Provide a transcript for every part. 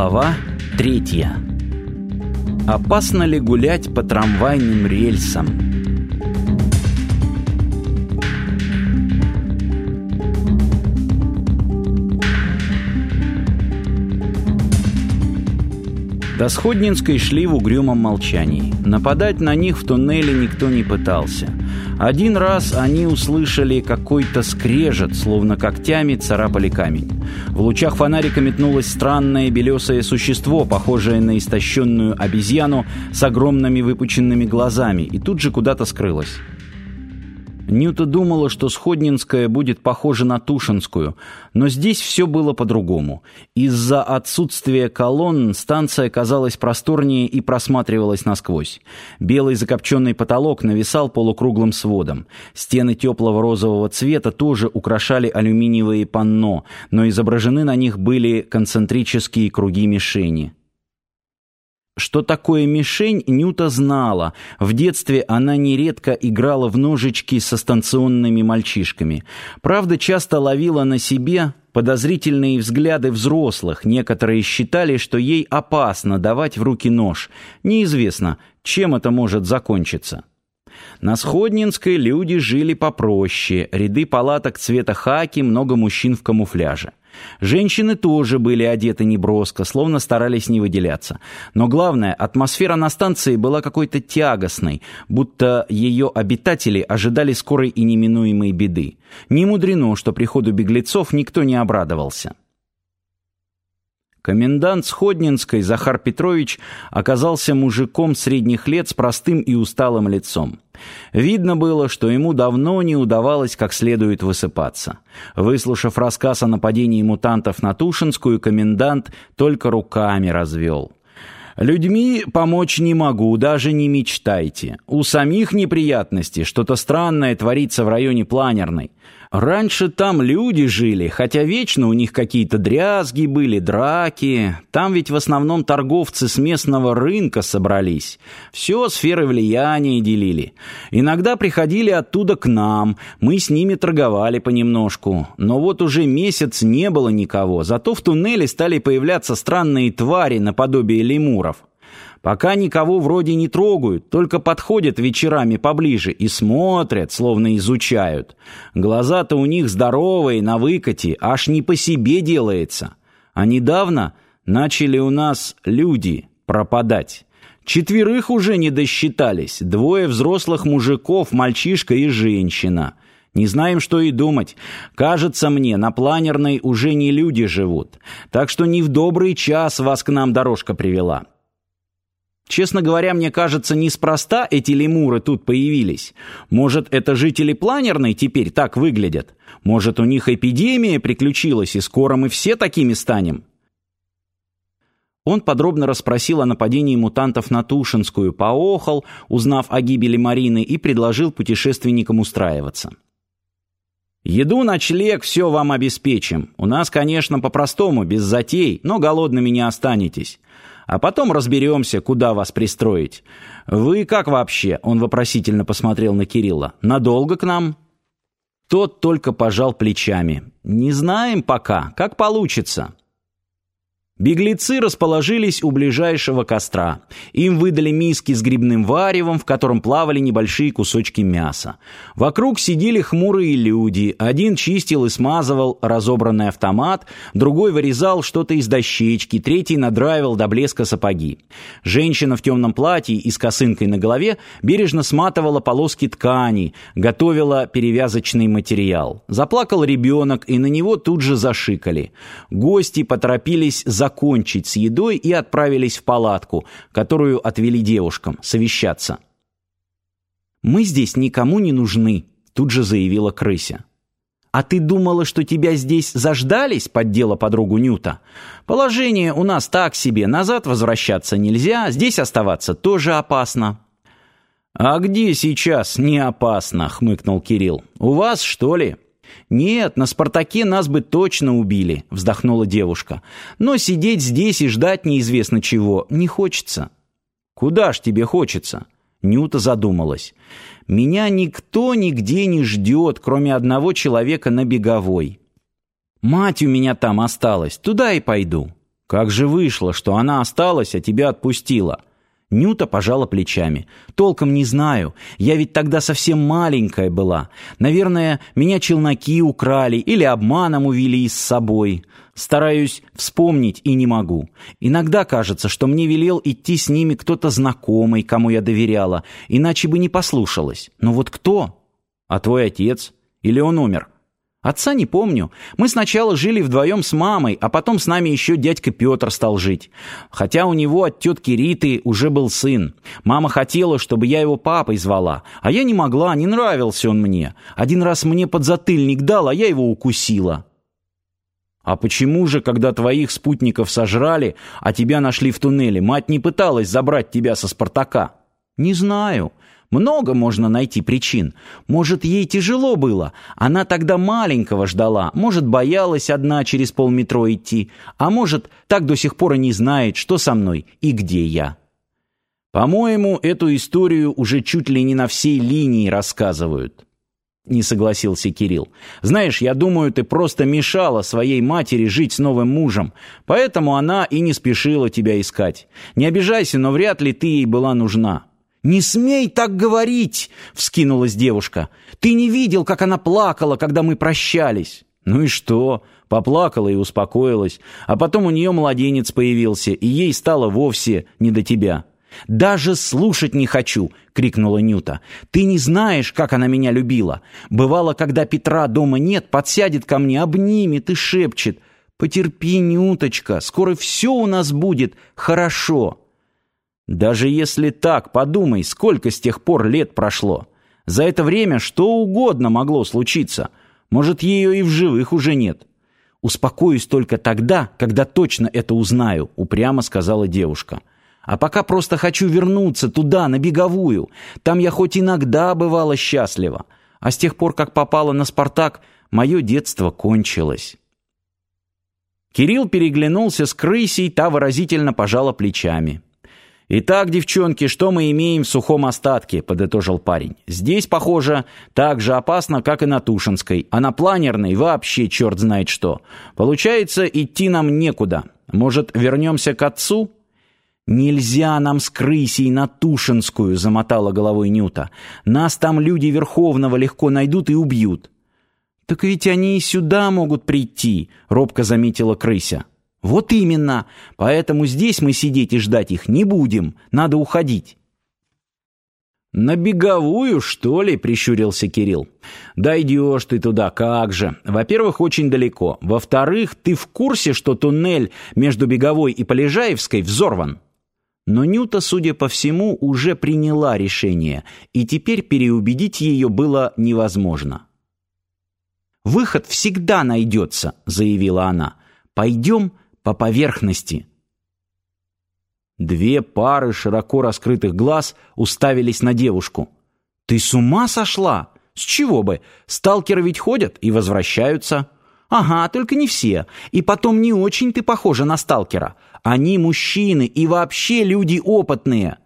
Глава третья. Опасно ли гулять по трамвайным рельсам? До Сходнинской шли в угрюмом молчании. Нападать на них в туннеле никто не пытался. Один раз они услышали какой-то скрежет, словно когтями царапали камень. В лучах фонарика метнулось странное белесое существо, похожее на истощенную обезьяну с огромными выпученными глазами, и тут же куда-то скрылось. Нюта думала, что Сходнинская будет похожа на Тушинскую, но здесь все было по-другому. Из-за отсутствия колонн станция казалась просторнее и просматривалась насквозь. Белый закопченный потолок нависал полукруглым сводом. Стены теплого розового цвета тоже украшали алюминиевые панно, но изображены на них были концентрические круги мишени. Что такое мишень, Нюта знала. В детстве она нередко играла в ножички со станционными мальчишками. Правда, часто ловила на себе подозрительные взгляды взрослых. Некоторые считали, что ей опасно давать в руки нож. Неизвестно, чем это может закончиться. На Сходнинской люди жили попроще. Ряды палаток цвета хаки, много мужчин в камуфляже. Женщины тоже были одеты неброско, словно старались не выделяться. Но главное, атмосфера на станции была какой-то тягостной, будто ее обитатели ожидали скорой и неминуемой беды. Не мудрено, что приходу беглецов никто не обрадовался. Комендант Сходнинской Захар Петрович оказался мужиком средних лет с простым и усталым лицом. Видно было, что ему давно не удавалось как следует высыпаться. Выслушав рассказ о нападении мутантов на Тушинскую, комендант только руками развел. Людьми помочь не могу, даже не мечтайте. У самих неприятности, что-то странное творится в районе Планерной. Раньше там люди жили, хотя вечно у них какие-то дрязги были, драки. Там ведь в основном торговцы с местного рынка собрались. Все сферы влияния делили. Иногда приходили оттуда к нам, мы с ними торговали понемножку. Но вот уже месяц не было никого, зато в туннеле стали появляться странные твари наподобие лемуров. Пока никого вроде не трогают, только подходят вечерами поближе и смотрят, словно изучают. Глаза-то у них здоровые, на выкате, аж не по себе делается. А недавно начали у нас люди пропадать. Четверых уже не досчитались, двое взрослых мужиков, мальчишка и женщина. Не знаем, что и думать. Кажется мне, на планерной уже не люди живут. Так что не в добрый час вас к нам дорожка привела. Честно говоря, мне кажется, неспроста эти лемуры тут появились. Может, это жители планерной теперь так выглядят? Может, у них эпидемия приключилась, и скоро мы все такими станем? Он подробно расспросил о нападении мутантов на Тушинскую, поохал, узнав о гибели Марины, и предложил путешественникам устраиваться. «Еду, ночлег, все вам обеспечим. У нас, конечно, по-простому, без затей, но голодными не останетесь. А потом разберемся, куда вас пристроить. Вы как вообще?» Он вопросительно посмотрел на Кирилла. «Надолго к нам?» Тот только пожал плечами. «Не знаем пока. Как получится. Беглецы расположились у ближайшего костра. Им выдали миски с грибным варевом, в котором плавали небольшие кусочки мяса. Вокруг сидели хмурые люди. Один чистил и смазывал разобранный автомат, другой вырезал что-то из дощечки, третий надраивал до блеска сапоги. Женщина в темном платье и с косынкой на голове бережно сматывала полоски ткани, готовила перевязочный материал. Заплакал ребенок, и на него тут же зашикали. Гости поторопились за закончить с едой и отправились в палатку, которую отвели девушкам, совещаться. «Мы здесь никому не нужны», — тут же заявила крыся. «А ты думала, что тебя здесь заждались?» — поддела подругу Нюта. «Положение у нас так себе, назад возвращаться нельзя, здесь оставаться тоже опасно». «А где сейчас не опасно?» — хмыкнул Кирилл. «У вас, что ли?» «Нет, на «Спартаке» нас бы точно убили», — вздохнула девушка. «Но сидеть здесь и ждать неизвестно чего не хочется». «Куда ж тебе хочется?» Нюта задумалась. «Меня никто нигде не ждет, кроме одного человека на беговой. Мать у меня там осталась, туда и пойду». Как же вышло, что она осталась, а тебя отпустила? Нюта пожала плечами. «Толком не знаю. Я ведь тогда совсем маленькая была. Наверное, меня челноки украли или обманом увели с собой. Стараюсь вспомнить и не могу. Иногда кажется, что мне велел идти с ними кто-то знакомый, кому я доверяла, иначе бы не послушалась. Но вот кто? А твой отец? Или он умер?» Отца не помню. Мы сначала жили вдвоем с мамой, а потом с нами еще дядька Петр стал жить. Хотя у него от тетки Риты уже был сын. Мама хотела, чтобы я его папой звала, а я не могла, не нравился он мне. Один раз мне подзатыльник дал, а я его укусила. А почему же, когда твоих спутников сожрали, а тебя нашли в туннеле, мать не пыталась забрать тебя со Спартака? Не знаю. Много можно найти причин. Может, ей тяжело было. Она тогда маленького ждала. Может, боялась одна через полметро идти. А может, так до сих пор и не знает, что со мной и где я. По-моему, эту историю уже чуть ли не на всей линии рассказывают. Не согласился Кирилл. Знаешь, я думаю, ты просто мешала своей матери жить с новым мужем, поэтому она и не спешила тебя искать. Не обижайся, но вряд ли ты ей была нужна. «Не смей так говорить!» — вскинулась девушка. «Ты не видел, как она плакала, когда мы прощались?» «Ну и что?» Поплакала и успокоилась. А потом у нее младенец появился, и ей стало вовсе не до тебя. «Даже слушать не хочу!» — крикнула Нюта. «Ты не знаешь, как она меня любила. Бывало, когда Петра дома нет, подсядет ко мне, обнимет и шепчет. «Потерпи, Нюточка, скоро все у нас будет хорошо». Даже если так, подумай, сколько с тех пор лет прошло. За это время что угодно могло случиться. Может, ее и в живых уже нет. «Успокоюсь только тогда, когда точно это узнаю», — упрямо сказала девушка. «А пока просто хочу вернуться туда, на беговую. Там я хоть иногда бывала счастлива. А с тех пор, как попала на «Спартак», мое детство кончилось». Кирилл переглянулся с крысей, та выразительно пожала плечами. «Итак, девчонки, что мы имеем в сухом остатке?» — подытожил парень. «Здесь, похоже, так же опасно, как и на Тушинской, а на планерной вообще черт знает что. Получается, идти нам некуда. Может, вернемся к отцу?» «Нельзя нам с крысей на Тушинскую», — замотала головой Нюта. «Нас там люди Верховного легко найдут и убьют». «Так ведь они и сюда могут прийти», — робко заметила крыся. «Вот именно. Поэтому здесь мы сидеть и ждать их не будем. Надо уходить». «На беговую, что ли?» — прищурился Кирилл. «Дойдешь ты туда, как же. Во-первых, очень далеко. Во-вторых, ты в курсе, что туннель между Беговой и Полежаевской взорван?» Но Нюта, судя по всему, уже приняла решение, и теперь переубедить ее было невозможно. «Выход всегда найдется», — заявила она. «Пойдем по поверхности. Две пары широко раскрытых глаз уставились на девушку. «Ты с ума сошла? С чего бы? Сталкеры ведь ходят и возвращаются». «Ага, только не все. И потом не очень ты похожа на сталкера. Они мужчины и вообще люди опытные».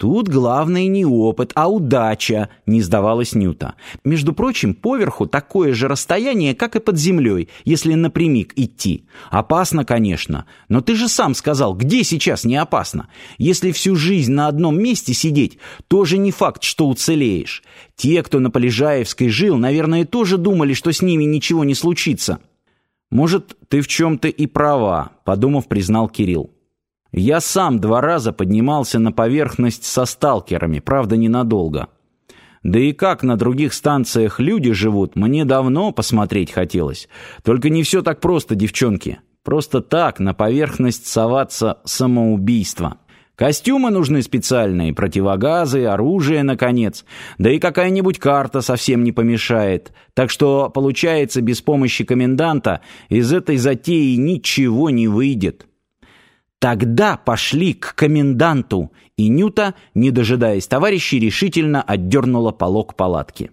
Тут главное не опыт, а удача, не сдавалась Нюта. Между прочим, поверху такое же расстояние, как и под землей, если напрямик идти. Опасно, конечно, но ты же сам сказал, где сейчас не опасно. Если всю жизнь на одном месте сидеть, тоже не факт, что уцелеешь. Те, кто на Полежаевской жил, наверное, тоже думали, что с ними ничего не случится. Может, ты в чем-то и права, подумав, признал Кирилл. Я сам два раза поднимался на поверхность со сталкерами, правда, ненадолго. Да и как на других станциях люди живут, мне давно посмотреть хотелось. Только не все так просто, девчонки. Просто так на поверхность соваться самоубийство. Костюмы нужны специальные, противогазы, оружие, наконец. Да и какая-нибудь карта совсем не помешает. Так что, получается, без помощи коменданта из этой затеи ничего не выйдет. Тогда пошли к коменданту, и Нюта, не дожидаясь товарищей, решительно отдернула полог палатки.